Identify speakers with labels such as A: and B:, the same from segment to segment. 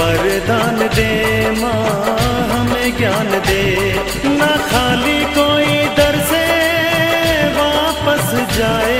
A: वरदान दे माँ हमें ज्ञान दे। ना खाली कोई दर से वापस जाए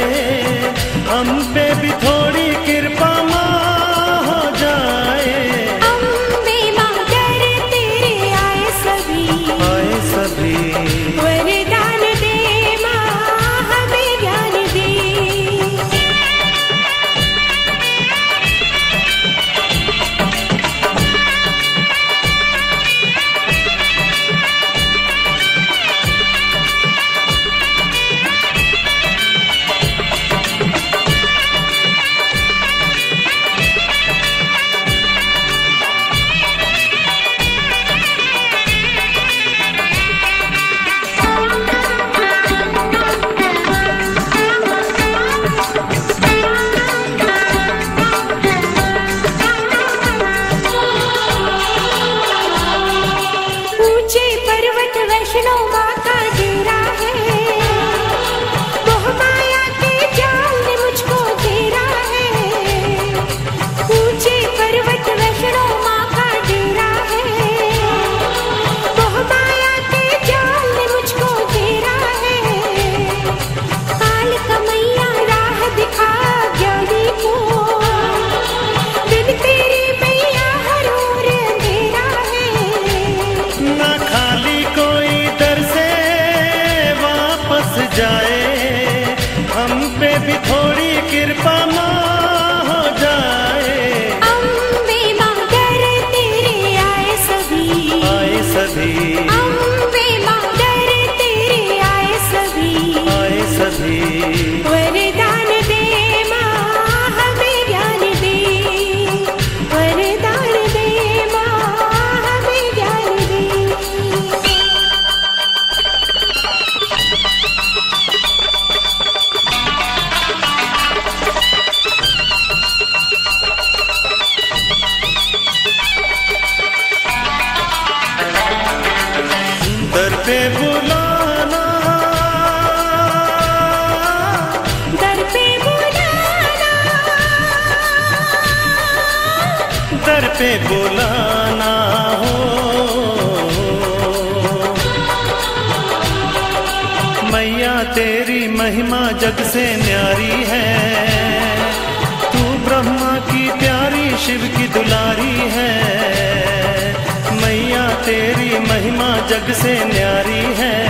B: वैष्णो माता डेरा है
A: पे बुलाना हो। मैया, तेरी महिमा जग से न्यारी है। तू ब्रह्मा की प्यारी शिव की दुलारी है। मैया, तेरी महिमा जग से न्यारी है।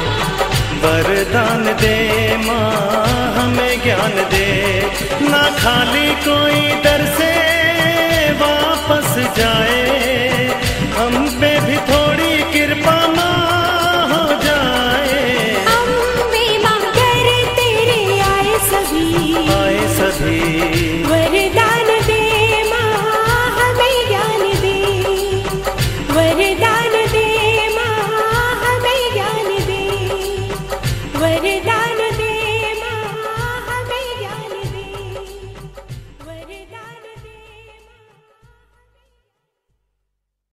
A: वरदान दे माँ हमें ज्ञान दे। ना खाली कोई दर से वापस जाए